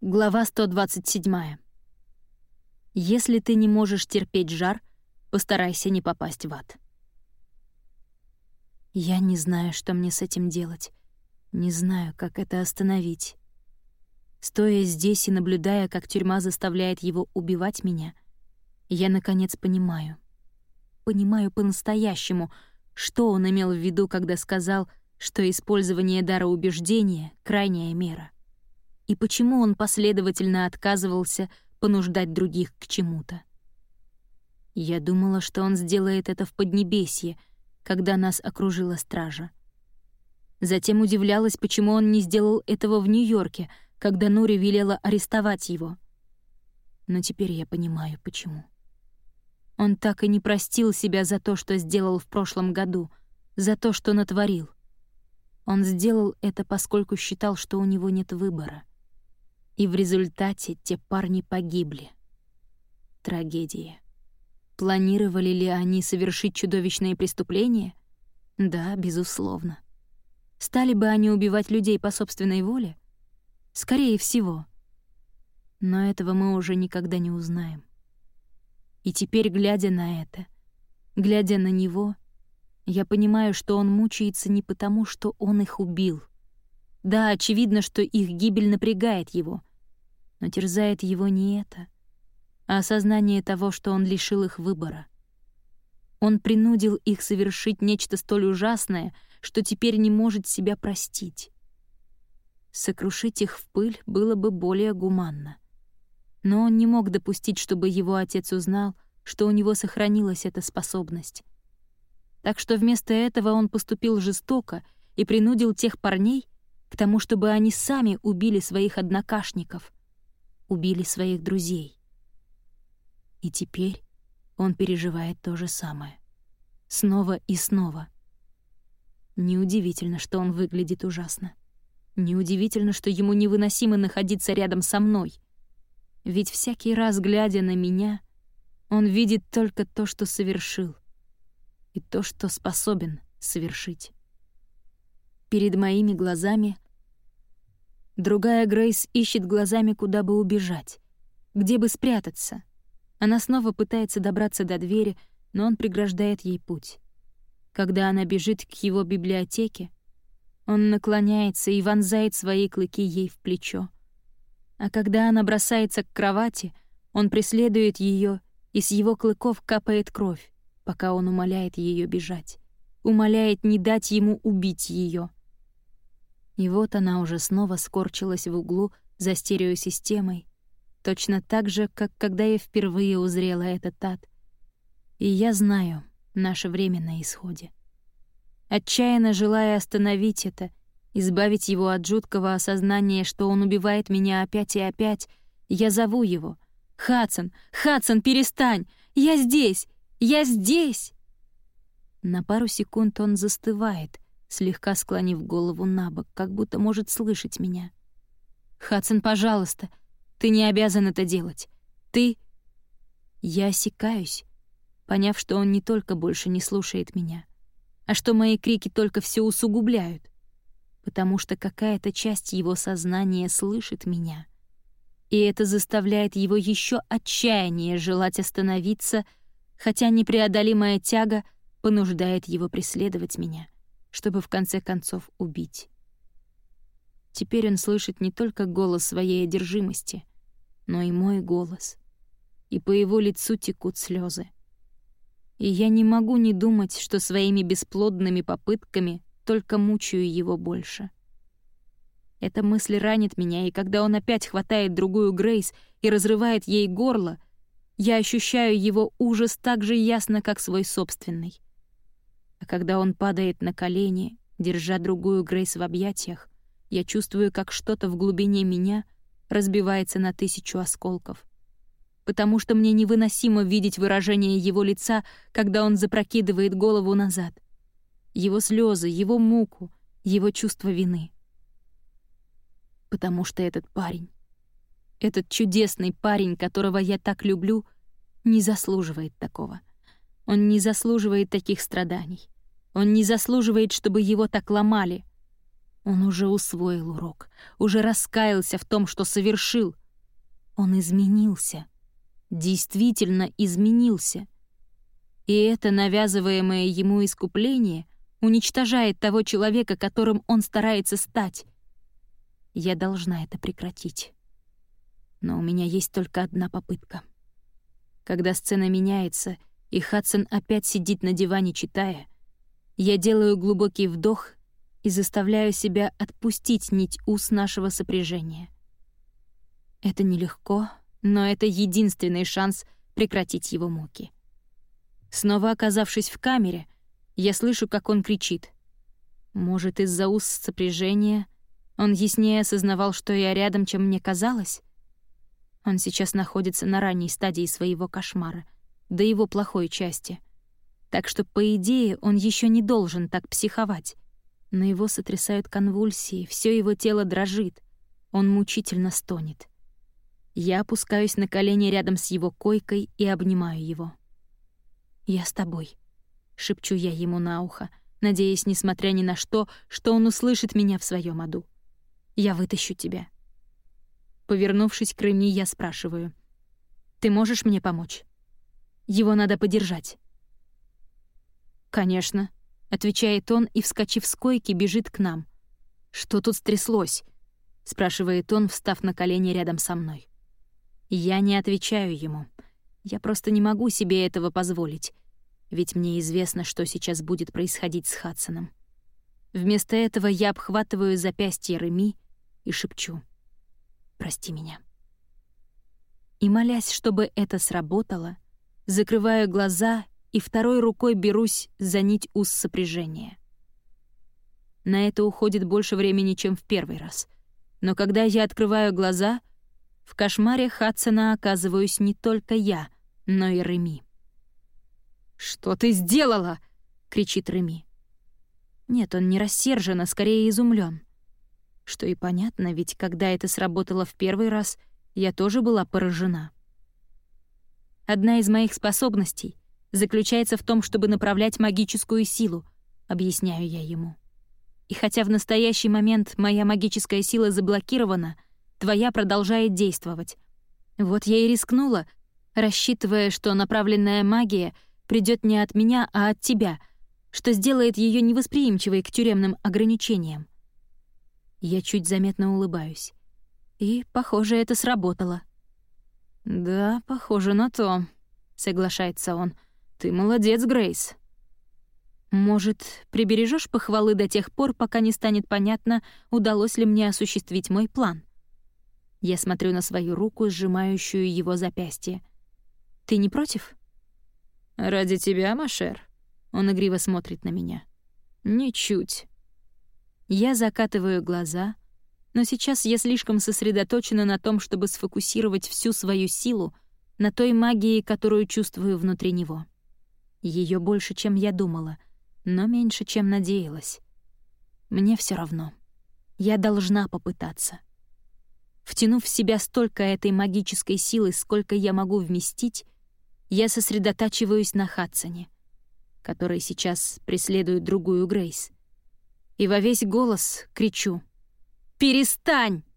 Глава 127. Если ты не можешь терпеть жар, постарайся не попасть в ад. Я не знаю, что мне с этим делать. Не знаю, как это остановить. Стоя здесь и наблюдая, как тюрьма заставляет его убивать меня, я, наконец, понимаю. Понимаю по-настоящему, что он имел в виду, когда сказал, что использование дара убеждения — крайняя мера и почему он последовательно отказывался понуждать других к чему-то. Я думала, что он сделает это в Поднебесье, когда нас окружила стража. Затем удивлялась, почему он не сделал этого в Нью-Йорке, когда Нури велела арестовать его. Но теперь я понимаю, почему. Он так и не простил себя за то, что сделал в прошлом году, за то, что натворил. Он сделал это, поскольку считал, что у него нет выбора. И в результате те парни погибли. Трагедия. Планировали ли они совершить чудовищные преступления? Да, безусловно. Стали бы они убивать людей по собственной воле? Скорее всего. Но этого мы уже никогда не узнаем. И теперь, глядя на это, глядя на него, я понимаю, что он мучается не потому, что он их убил. Да, очевидно, что их гибель напрягает его, но терзает его не это, а осознание того, что он лишил их выбора. Он принудил их совершить нечто столь ужасное, что теперь не может себя простить. Сокрушить их в пыль было бы более гуманно. Но он не мог допустить, чтобы его отец узнал, что у него сохранилась эта способность. Так что вместо этого он поступил жестоко и принудил тех парней к тому, чтобы они сами убили своих однокашников — убили своих друзей. И теперь он переживает то же самое. Снова и снова. Неудивительно, что он выглядит ужасно. Неудивительно, что ему невыносимо находиться рядом со мной. Ведь всякий раз, глядя на меня, он видит только то, что совершил, и то, что способен совершить. Перед моими глазами Другая Грейс ищет глазами, куда бы убежать, где бы спрятаться. Она снова пытается добраться до двери, но он преграждает ей путь. Когда она бежит к его библиотеке, он наклоняется и вонзает свои клыки ей в плечо. А когда она бросается к кровати, он преследует ее, и с его клыков капает кровь, пока он умоляет ее бежать. Умоляет не дать ему убить ее. И вот она уже снова скорчилась в углу за стереосистемой, точно так же, как когда я впервые узрела этот ад. И я знаю, наше время на исходе. Отчаянно желая остановить это, избавить его от жуткого осознания, что он убивает меня опять и опять, я зову его. «Хадсон! Хадсон, перестань! Я здесь! Я здесь!» На пару секунд он застывает — слегка склонив голову на бок, как будто может слышать меня. «Хадсон, пожалуйста, ты не обязан это делать. Ты...» Я осекаюсь, поняв, что он не только больше не слушает меня, а что мои крики только все усугубляют, потому что какая-то часть его сознания слышит меня, и это заставляет его еще отчаяннее желать остановиться, хотя непреодолимая тяга понуждает его преследовать меня — чтобы в конце концов убить. Теперь он слышит не только голос своей одержимости, но и мой голос. И по его лицу текут слезы. И я не могу не думать, что своими бесплодными попытками только мучаю его больше. Эта мысль ранит меня, и когда он опять хватает другую Грейс и разрывает ей горло, я ощущаю его ужас так же ясно, как свой собственный. А когда он падает на колени, держа другую Грейс в объятиях, я чувствую, как что-то в глубине меня разбивается на тысячу осколков. Потому что мне невыносимо видеть выражение его лица, когда он запрокидывает голову назад. Его слезы, его муку, его чувство вины. Потому что этот парень, этот чудесный парень, которого я так люблю, не заслуживает такого. Он не заслуживает таких страданий. Он не заслуживает, чтобы его так ломали. Он уже усвоил урок, уже раскаялся в том, что совершил. Он изменился. Действительно изменился. И это навязываемое ему искупление уничтожает того человека, которым он старается стать. Я должна это прекратить. Но у меня есть только одна попытка. Когда сцена меняется, и Хадсон опять сидит на диване, читая, я делаю глубокий вдох и заставляю себя отпустить нить уз нашего сопряжения. Это нелегко, но это единственный шанс прекратить его муки. Снова оказавшись в камере, я слышу, как он кричит. Может, из-за уз сопряжения он яснее осознавал, что я рядом, чем мне казалось? Он сейчас находится на ранней стадии своего кошмара, до его плохой части. Так что, по идее, он еще не должен так психовать. Но его сотрясают конвульсии, все его тело дрожит. Он мучительно стонет. Я опускаюсь на колени рядом с его койкой и обнимаю его. «Я с тобой», — шепчу я ему на ухо, надеясь, несмотря ни на что, что он услышит меня в своем аду. «Я вытащу тебя». Повернувшись к Реми, я спрашиваю. «Ты можешь мне помочь? Его надо подержать». «Конечно», — отвечает он и, вскочив с койки, бежит к нам. «Что тут стряслось?» — спрашивает он, встав на колени рядом со мной. Я не отвечаю ему. Я просто не могу себе этого позволить, ведь мне известно, что сейчас будет происходить с Хадсоном. Вместо этого я обхватываю запястье Реми и шепчу прости меня». И молясь, чтобы это сработало, закрываю глаза и второй рукой берусь за нить уз сопряжения. На это уходит больше времени, чем в первый раз. Но когда я открываю глаза, в кошмаре Хадсона оказываюсь не только я, но и Реми. «Что ты сделала?» — кричит Реми. Нет, он не рассержен, а скорее изумлен. Что и понятно, ведь когда это сработало в первый раз, я тоже была поражена. Одна из моих способностей заключается в том, чтобы направлять магическую силу, объясняю я ему. И хотя в настоящий момент моя магическая сила заблокирована, твоя продолжает действовать. Вот я и рискнула, рассчитывая, что направленная магия придет не от меня, а от тебя, что сделает ее невосприимчивой к тюремным ограничениям. Я чуть заметно улыбаюсь. И, похоже, это сработало. «Да, похоже на то», — соглашается он. «Ты молодец, Грейс». «Может, прибережешь похвалы до тех пор, пока не станет понятно, удалось ли мне осуществить мой план?» Я смотрю на свою руку, сжимающую его запястье. «Ты не против?» «Ради тебя, Машер?» Он игриво смотрит на меня. «Ничуть». Я закатываю глаза, но сейчас я слишком сосредоточена на том, чтобы сфокусировать всю свою силу на той магии, которую чувствую внутри него. Ее больше, чем я думала, но меньше, чем надеялась. Мне все равно. Я должна попытаться. Втянув в себя столько этой магической силы, сколько я могу вместить, я сосредотачиваюсь на Хадсоне, который сейчас преследует другую Грейс — и во весь голос кричу «Перестань!»